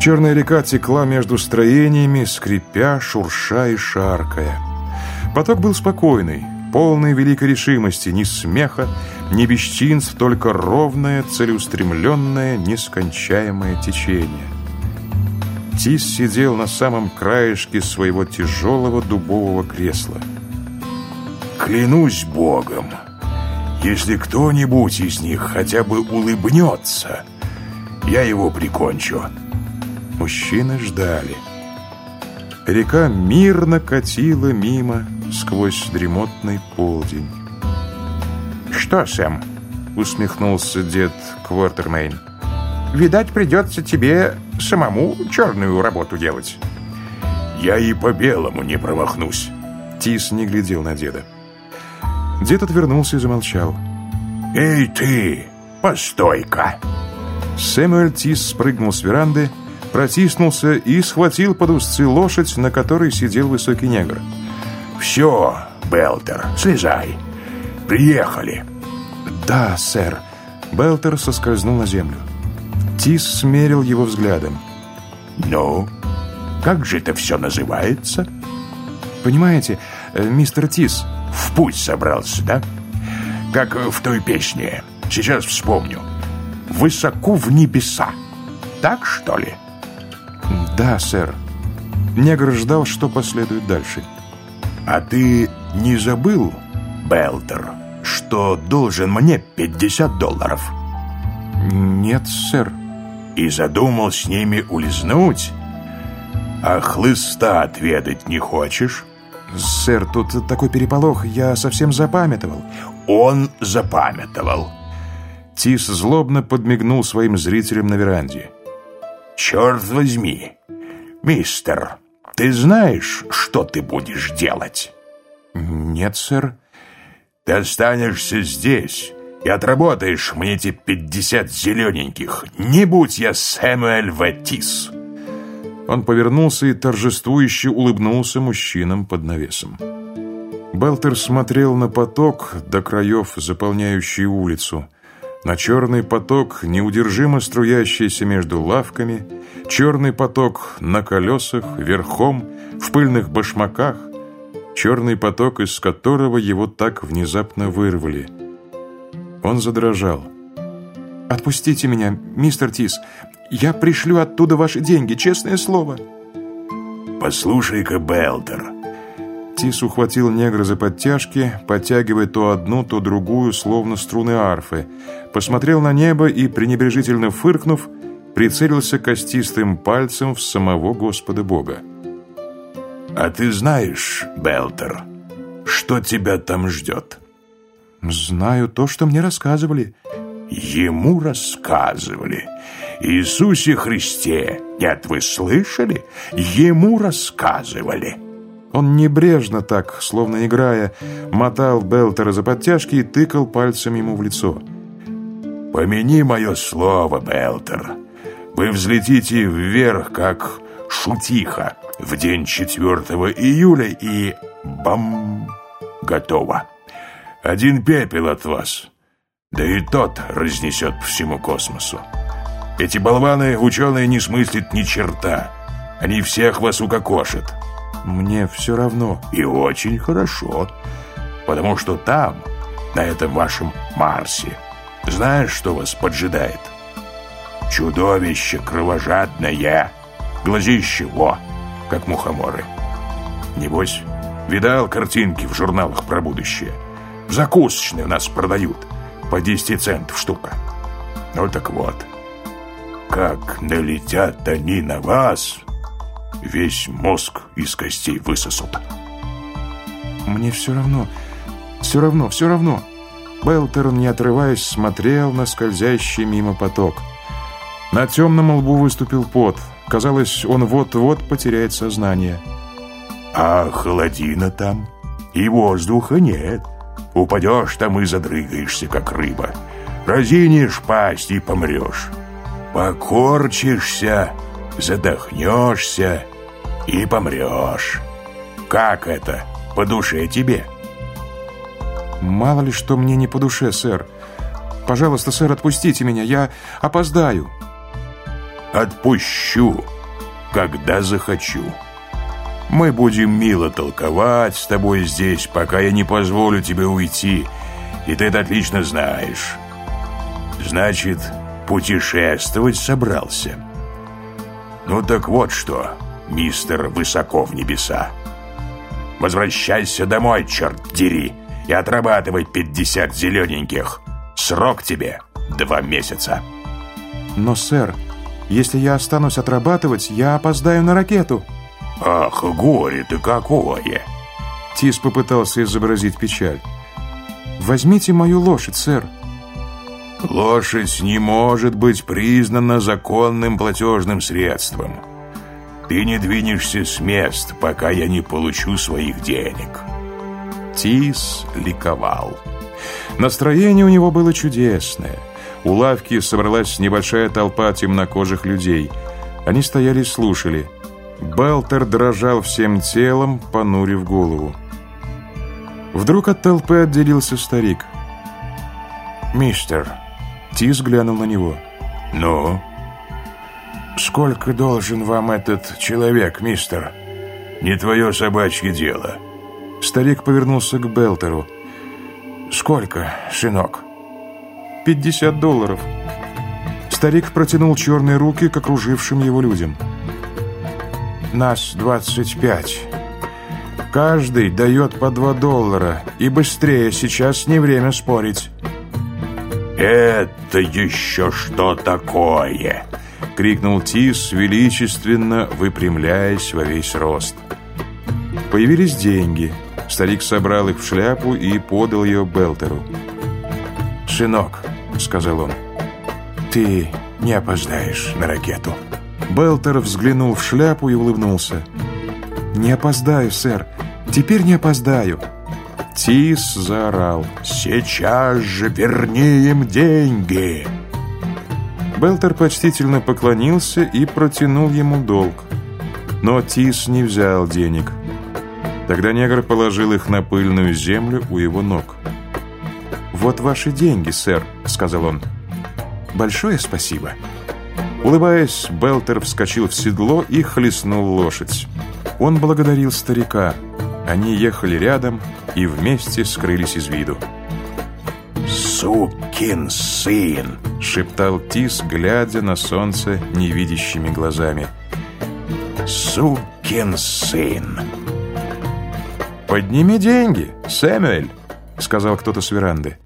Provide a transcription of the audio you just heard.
Черная река текла между строениями, скрипя, шурша и шаркая. Поток был спокойный, полный великой решимости, ни смеха, ни бесчинств, только ровное, целеустремленное, нескончаемое течение. Тис сидел на самом краешке своего тяжелого дубового кресла. «Клянусь Богом, если кто-нибудь из них хотя бы улыбнется, я его прикончу». Мужчины ждали. Река мирно катила мимо сквозь дремотный полдень. «Что, Сэм?» — усмехнулся дед Квартермейн. «Видать, придется тебе самому черную работу делать». «Я и по белому не промахнусь». Тис не глядел на деда. Дед отвернулся и замолчал. «Эй ты, постой-ка!» Сэмюэль Тис спрыгнул с веранды протиснулся и схватил под узцы лошадь, на которой сидел высокий негр. «Все, Белтер, слезай. Приехали». «Да, сэр». Белтер соскользнул на землю. Тис смерил его взглядом. «Ну, как же это все называется?» «Понимаете, э, мистер Тис...» «В путь собрался, да? Как в той песне. Сейчас вспомню. Высоко в небеса. Так, что ли?» «Да, сэр». Негр ждал, что последует дальше. «А ты не забыл, Белтер, что должен мне 50 долларов?» «Нет, сэр». «И задумал с ними улизнуть? А хлыста отведать не хочешь?» «Сэр, тут такой переполох, я совсем запамятовал». «Он запамятовал». Тис злобно подмигнул своим зрителям на веранде. «Черт возьми! Мистер, ты знаешь, что ты будешь делать?» «Нет, сэр». «Ты останешься здесь и отработаешь мне эти пятьдесят зелененьких. Не будь я Сэмюэль Ватис!» Он повернулся и торжествующе улыбнулся мужчинам под навесом. Белтер смотрел на поток до краев, заполняющий улицу – на черный поток, неудержимо струящийся между лавками, черный поток на колесах, верхом, в пыльных башмаках, черный поток, из которого его так внезапно вырвали. Он задрожал. «Отпустите меня, мистер Тис. Я пришлю оттуда ваши деньги, честное слово». «Послушай-ка, Белтер, Тис ухватил негра за подтяжки, подтягивая то одну, то другую, словно струны арфы. Посмотрел на небо и, пренебрежительно фыркнув, прицелился костистым пальцем в самого Господа Бога. «А ты знаешь, Белтер, что тебя там ждет?» «Знаю то, что мне рассказывали». «Ему рассказывали. Иисусе Христе, нет, вы слышали? Ему рассказывали». Он небрежно так, словно играя, мотал Белтера за подтяжки и тыкал пальцем ему в лицо. «Помяни мое слово, Белтер. Вы взлетите вверх, как шутиха, в день 4 июля и... бам! Готово. Один пепел от вас. Да и тот разнесет по всему космосу. Эти болваны ученые не смыслят ни черта. Они всех вас укокошат». Мне все равно. И очень хорошо. Потому что там, на этом вашем Марсе, знаешь, что вас поджидает? Чудовище кровожадное. Глазище, во, как мухоморы. Небось, видал картинки в журналах про будущее? Закусочные у нас продают. По 10 центов штука. Ну так вот. Как налетят они на вас, Весь мозг из костей высосут. Мне все равно, все равно, все равно. Белтер, не отрываясь, смотрел на скользящий мимо поток. На темном лбу выступил пот. Казалось, он вот-вот потеряет сознание. «А холодина там? И воздуха нет. Упадешь там и задрыгаешься, как рыба. Разинешь пасть и помрешь. Покорчишься, задохнешься и помрешь. Как это по душе тебе?» «Мало ли, что мне не по душе, сэр. Пожалуйста, сэр, отпустите меня, я опоздаю». отпущу, когда захочу. Мы будем мило толковать с тобой здесь, пока я не позволю тебе уйти, и ты это отлично знаешь. Значит, путешествовать собрался. Ну так вот что, мистер Высоко в небеса. Возвращайся домой, черт дери, и отрабатывай пятьдесят зелененьких. Срок тебе два месяца. Но, сэр, если я останусь отрабатывать, я опоздаю на ракету. Ах, горе ты какое! Тис попытался изобразить печаль. Возьмите мою лошадь, сэр. Лошадь не может быть признана законным платежным средством. Ты не двинешься с мест, пока я не получу своих денег. Тис ликовал. Настроение у него было чудесное. У лавки собралась небольшая толпа темнокожих людей. Они стояли и слушали. Белтер дрожал всем телом, понурив голову. Вдруг от толпы отделился старик. «Мистер», Тис глянул на него. «Ну?» «Сколько должен вам этот человек, мистер?» «Не твое собачье дело». Старик повернулся к Белтеру. «Сколько, сынок?» «Пятьдесят долларов». Старик протянул черные руки к окружившим его людям. «Нас двадцать пять. Каждый дает по два доллара. И быстрее, сейчас не время спорить». «Это еще что такое?» — крикнул Тис, величественно выпрямляясь во весь рост. Появились деньги. Старик собрал их в шляпу и подал ее Белтеру. «Сынок», — сказал он, — «ты не опоздаешь на ракету». Белтер взглянул в шляпу и улыбнулся. «Не опоздаю, сэр. Теперь не опоздаю». Тис заорал. «Сейчас же верни им деньги!» Белтер почтительно поклонился и протянул ему долг. Но Тис не взял денег. Тогда негр положил их на пыльную землю у его ног. «Вот ваши деньги, сэр», — сказал он. «Большое спасибо». Улыбаясь, Белтер вскочил в седло и хлестнул лошадь. Он благодарил старика. Они ехали рядом и вместе скрылись из виду. «Сукин сын!» — шептал Тис, глядя на солнце невидящими глазами. «Сукин сын!» «Подними деньги, Сэмюэль!» — сказал кто-то с веранды.